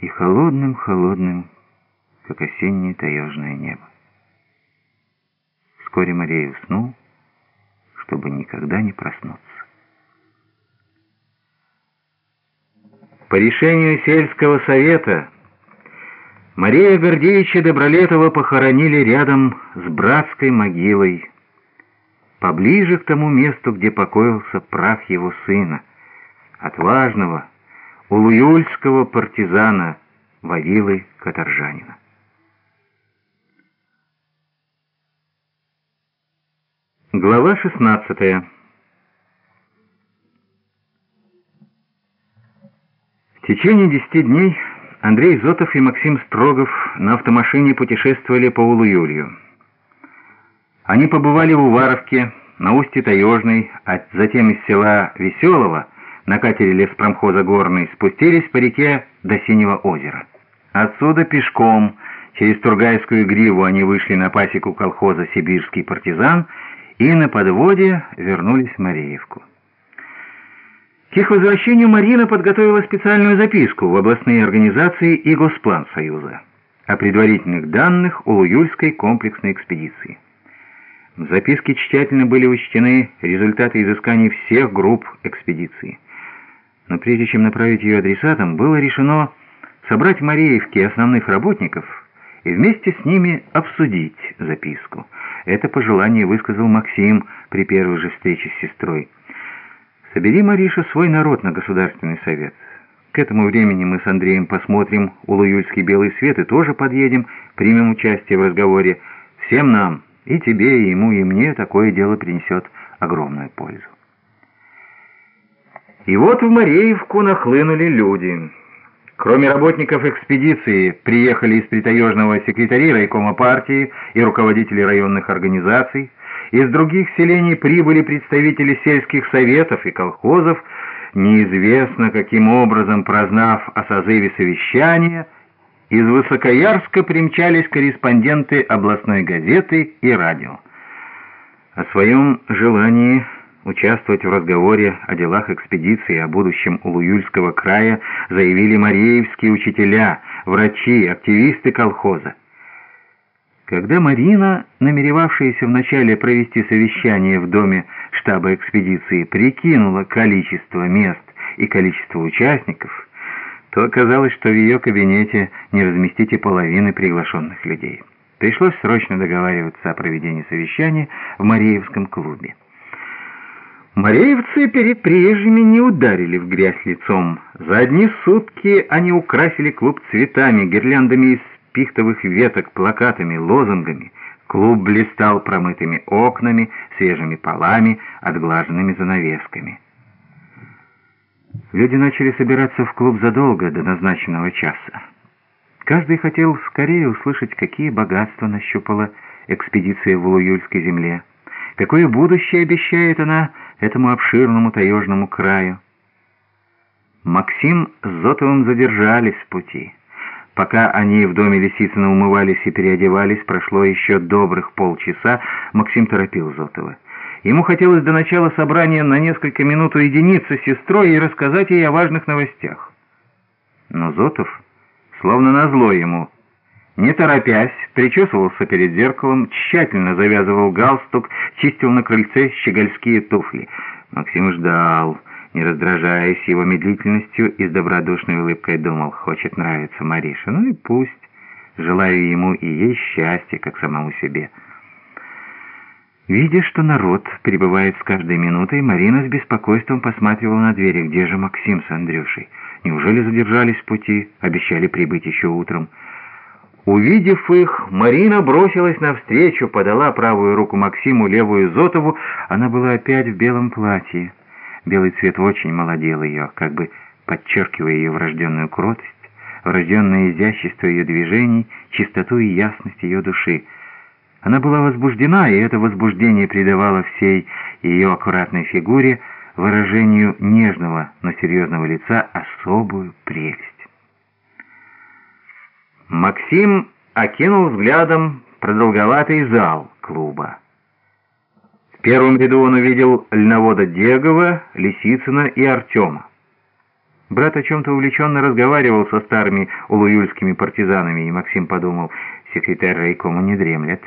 и холодным-холодным, как осеннее таежное небо. Вскоре Мария уснул, чтобы никогда не проснуться. По решению сельского совета Мария Гордеевича Добролетова похоронили рядом с братской могилой, поближе к тому месту, где покоился прах его сына, отважного, улуюльского партизана Вавилы Каторжанина. Глава 16 В течение десяти дней Андрей Зотов и Максим Строгов на автомашине путешествовали по Улуюлью. Они побывали в Уваровке, на устье Таежной, а затем из села Веселого на катере леспромхоза Горный спустились по реке до Синего озера. Отсюда пешком, через Тургайскую гриву они вышли на пасеку колхоза «Сибирский партизан» и на подводе вернулись в Мареевку. К их возвращению Марина подготовила специальную записку в областные организации и Госплан Союза о предварительных данных Улуюльской комплексной экспедиции. В записке тщательно были учтены результаты изысканий всех групп экспедиции. Но прежде чем направить ее адресатам, было решено собрать в Мареевке основных работников и вместе с ними обсудить записку. Это пожелание высказал Максим при первой же встрече с сестрой. Собери, Мариша, свой народ на Государственный совет. К этому времени мы с Андреем посмотрим Улуюльский белый свет и тоже подъедем, примем участие в разговоре. Всем нам, и тебе, и ему, и мне, такое дело принесет огромную пользу. И вот в Мареевку нахлынули люди. Кроме работников экспедиции, приехали из притаежного секретарей райкома партии и руководители районных организаций, из других селений прибыли представители сельских советов и колхозов, неизвестно каким образом прознав о созыве совещания, из Высокоярска примчались корреспонденты областной газеты и радио. О своем желании участвовать в разговоре о делах экспедиции о будущем Улуюльского края заявили мареевские учителя, врачи, активисты колхоза. Когда Марина, намеревавшаяся вначале провести совещание в доме штаба экспедиции, прикинула количество мест и количество участников, то оказалось, что в ее кабинете не разместить и половины приглашенных людей. Пришлось срочно договариваться о проведении совещания в Мареевском клубе. Мареевцы перед приезжими не ударили в грязь лицом. За одни сутки они украсили клуб цветами, гирляндами из пихтовых веток, плакатами, лозунгами. Клуб блистал промытыми окнами, свежими полами, отглаженными занавесками. Люди начали собираться в клуб задолго до назначенного часа. Каждый хотел скорее услышать, какие богатства нащупала экспедиция в Улуюльской земле, какое будущее обещает она этому обширному таежному краю. Максим с Зотовым задержались в пути. Пока они в доме Лисицына умывались и переодевались, прошло еще добрых полчаса, Максим торопил Зотова. Ему хотелось до начала собрания на несколько минут уединиться с сестрой и рассказать ей о важных новостях. Но Зотов, словно назло ему, не торопясь, причесывался перед зеркалом, тщательно завязывал галстук, чистил на крыльце щегольские туфли. Максим ждал, не раздражаясь его медлительностью и с добродушной улыбкой думал, хочет нравиться Мариша, ну и пусть. Желаю ему и ей счастья, как самому себе. Видя, что народ прибывает с каждой минутой, Марина с беспокойством посматривала на двери. Где же Максим с Андрюшей? Неужели задержались в пути? Обещали прибыть еще утром. Увидев их, Марина бросилась навстречу, подала правую руку Максиму, левую Зотову. Она была опять в белом платье. Белый цвет очень молодел ее, как бы подчеркивая ее врожденную кротость, врожденное изящество ее движений, чистоту и ясность ее души. Она была возбуждена, и это возбуждение придавало всей ее аккуратной фигуре выражению нежного, но серьезного лица особую прелесть. Максим окинул взглядом продолговатый зал клуба. В первом ряду он увидел льновода Дегова, Лисицына и Артема. Брат о чем-то увлеченно разговаривал со старыми улуюльскими партизанами, и Максим подумал, секретарь райкома не дремлет.